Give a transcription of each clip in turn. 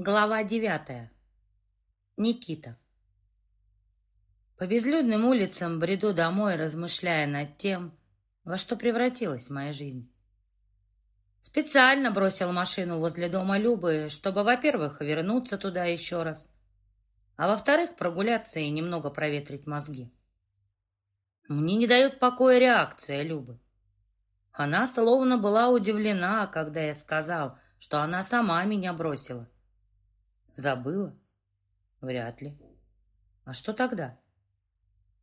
Глава девятая. Никита. По безлюдным улицам бреду домой, размышляя над тем, во что превратилась моя жизнь. Специально бросил машину возле дома Любы, чтобы, во-первых, вернуться туда еще раз, а во-вторых, прогуляться и немного проветрить мозги. Мне не дает покоя реакция Любы. Она словно была удивлена, когда я сказал, что она сама меня бросила. — Забыла? Вряд ли. А что тогда?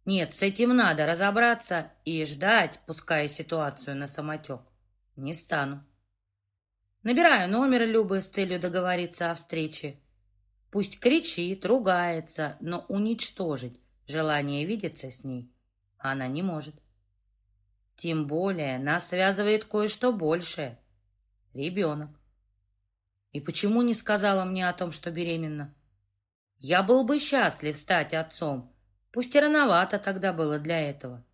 Нет, с этим надо разобраться и ждать, пуская ситуацию на самотек. Не стану. Набираю номер Любы с целью договориться о встрече. Пусть кричит, ругается, но уничтожить желание видеться с ней она не может. Тем более нас связывает кое-что большее. Ребенок. И почему не сказала мне о том, что беременна? Я был бы счастлив стать отцом, пусть и рановато тогда было для этого.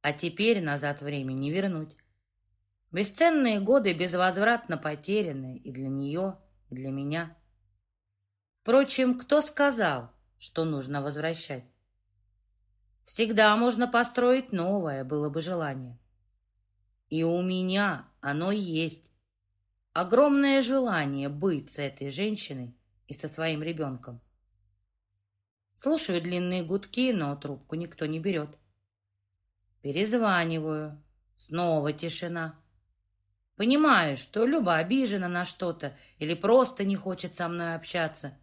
А теперь назад время не вернуть. Бесценные годы безвозвратно потеряны и для нее, и для меня. Впрочем, кто сказал, что нужно возвращать? Всегда можно построить новое, было бы желание. И у меня оно есть. Огромное желание быть с этой женщиной и со своим ребенком. Слушаю длинные гудки, но трубку никто не берет. Перезваниваю. Снова тишина. Понимаю, что Люба обижена на что-то или просто не хочет со мной общаться.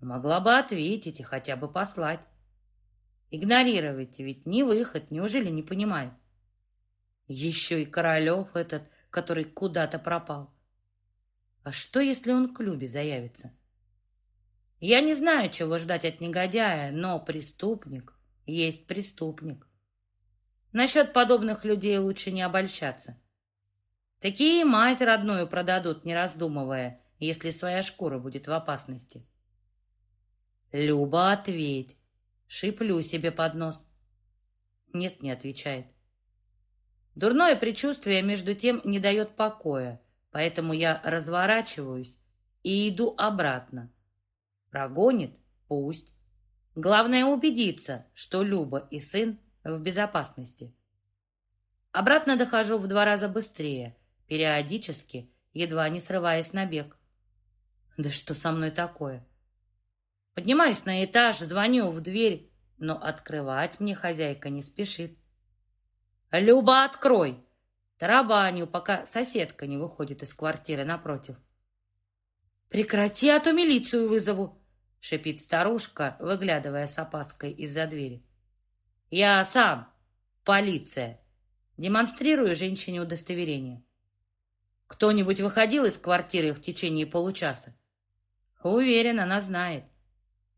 Могла бы ответить и хотя бы послать. Игнорировать ведь не выход, неужели не понимаю? Еще и Королев этот который куда-то пропал. А что, если он к Любе заявится? Я не знаю, чего ждать от негодяя, но преступник есть преступник. Насчет подобных людей лучше не обольщаться. Такие мать родную продадут, не раздумывая, если своя шкура будет в опасности. Люба, ответь. Шиплю себе под нос. Нет, не отвечает. Дурное предчувствие, между тем, не дает покоя, поэтому я разворачиваюсь и иду обратно. Прогонит? Пусть. Главное убедиться, что Люба и сын в безопасности. Обратно дохожу в два раза быстрее, периодически, едва не срываясь на бег. Да что со мной такое? Поднимаюсь на этаж, звоню в дверь, но открывать мне хозяйка не спешит. «Люба, открой!» Тарабаню, пока соседка не выходит из квартиры напротив. «Прекрати, а то милицию вызову!» — шипит старушка, выглядывая с опаской из-за двери. «Я сам. Полиция!» Демонстрирую женщине удостоверение. «Кто-нибудь выходил из квартиры в течение получаса?» «Уверен, она знает.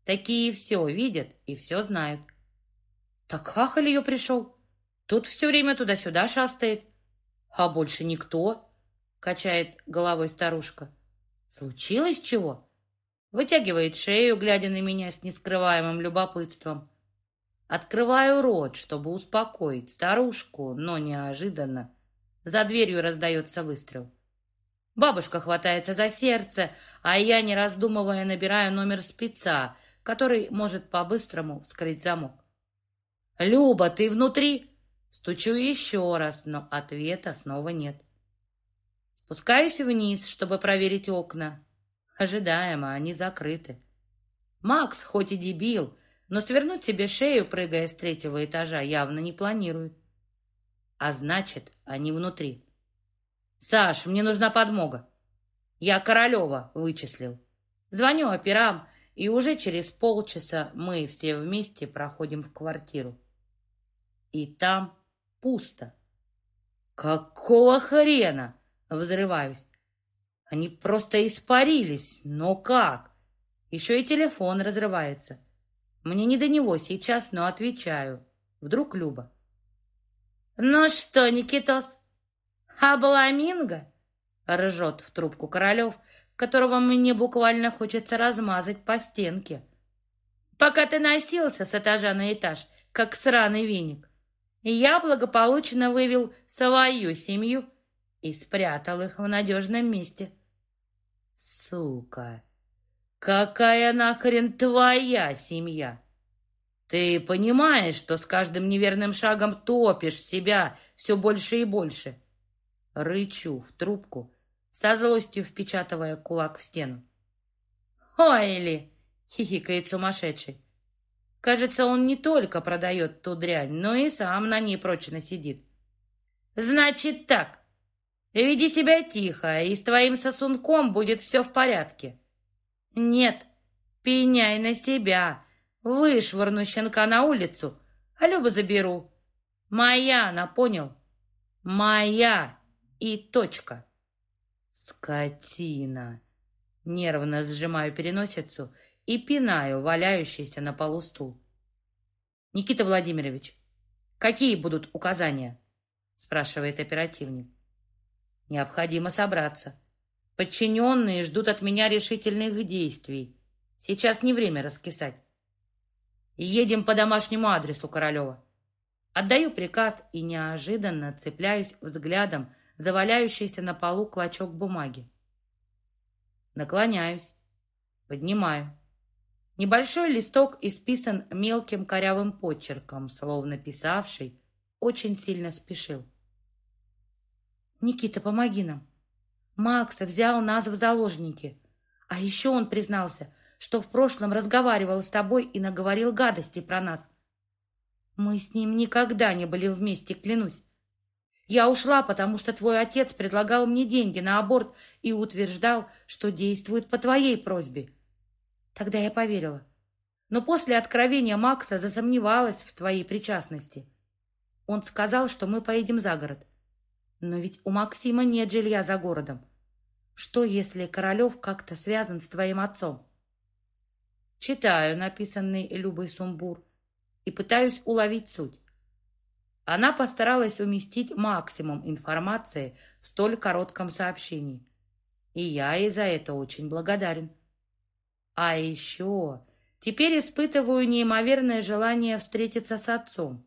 Такие все видят и все знают». «Так хахаль ее пришел!» Тут все время туда-сюда шастает. А больше никто, качает головой старушка. Случилось чего? Вытягивает шею, глядя на меня с нескрываемым любопытством. Открываю рот, чтобы успокоить старушку, но неожиданно. За дверью раздается выстрел. Бабушка хватается за сердце, а я, не раздумывая, набираю номер спеца, который может по-быстрому вскрыть замок. «Люба, ты внутри?» Стучу еще раз, но ответа снова нет. Спускаюсь вниз, чтобы проверить окна. Ожидаемо, они закрыты. Макс, хоть и дебил, но свернуть себе шею, прыгая с третьего этажа, явно не планирует. А значит, они внутри. «Саш, мне нужна подмога». Я Королева вычислил. Звоню операм, и уже через полчаса мы все вместе проходим в квартиру. И там пусто. Какого хрена? Взрываюсь. Они просто испарились. Но как? Еще и телефон разрывается. Мне не до него сейчас, но отвечаю. Вдруг Люба. «Ну что, Никитос, обламинго?» Ржет в трубку Королев, которого мне буквально хочется размазать по стенке. «Пока ты носился с этажа на этаж, как сраный веник, и я благополучно вывел свою семью и спрятал их в надежном месте. Сука! Какая нахрен твоя семья? Ты понимаешь, что с каждым неверным шагом топишь себя все больше и больше? Рычу в трубку, со злостью впечатывая кулак в стену. «Ой ли!» — хихикает сумасшедший. Кажется, он не только продает ту дрянь, но и сам на ней прочно сидит. Значит так, веди себя тихо, и с твоим сосунком будет все в порядке. Нет, пеняй на себя, вышвырну щенка на улицу, а Любу заберу. Моя она, понял? Моя и точка. Скотина. Нервно сжимаю переносицу и пинаю валяющийся на полу стул. «Никита Владимирович, какие будут указания?» спрашивает оперативник. «Необходимо собраться. Подчиненные ждут от меня решительных действий. Сейчас не время раскисать. Едем по домашнему адресу Королева». Отдаю приказ и неожиданно цепляюсь взглядом за валяющийся на полу клочок бумаги. Наклоняюсь, поднимаю. Небольшой листок исписан мелким корявым почерком, словно писавший очень сильно спешил. «Никита, помоги нам. Макса взял нас в заложники. А еще он признался, что в прошлом разговаривал с тобой и наговорил гадости про нас. Мы с ним никогда не были вместе, клянусь. Я ушла, потому что твой отец предлагал мне деньги на аборт и утверждал, что действует по твоей просьбе. Тогда я поверила. Но после откровения Макса засомневалась в твоей причастности. Он сказал, что мы поедем за город. Но ведь у Максима нет жилья за городом. Что, если Королев как-то связан с твоим отцом? Читаю написанный Любой сумбур и пытаюсь уловить суть. Она постаралась уместить максимум информации в столь коротком сообщении. И я ей за это очень благодарен. А еще теперь испытываю неимоверное желание встретиться с отцом.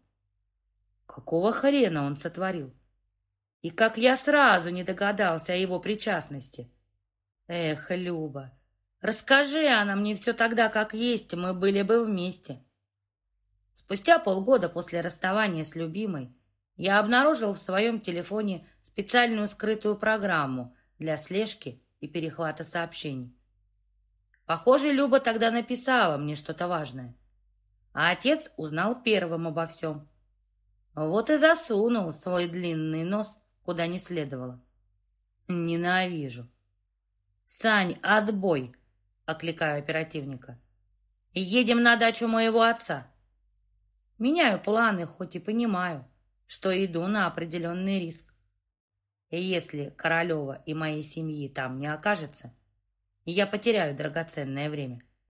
Какого хрена он сотворил? И как я сразу не догадался о его причастности. Эх, Люба, расскажи она мне все тогда, как есть, мы были бы вместе. Спустя полгода после расставания с любимой я обнаружил в своем телефоне специальную скрытую программу для слежки и перехвата сообщений. Похоже, Люба тогда написала мне что-то важное. А отец узнал первым обо всем. Вот и засунул свой длинный нос куда не следовало. Ненавижу. «Сань, отбой!» — окликаю оперативника. «Едем на дачу моего отца». Меняю планы, хоть и понимаю, что иду на определенный риск. если Королева и моей семьи там не окажется, я потеряю драгоценное время.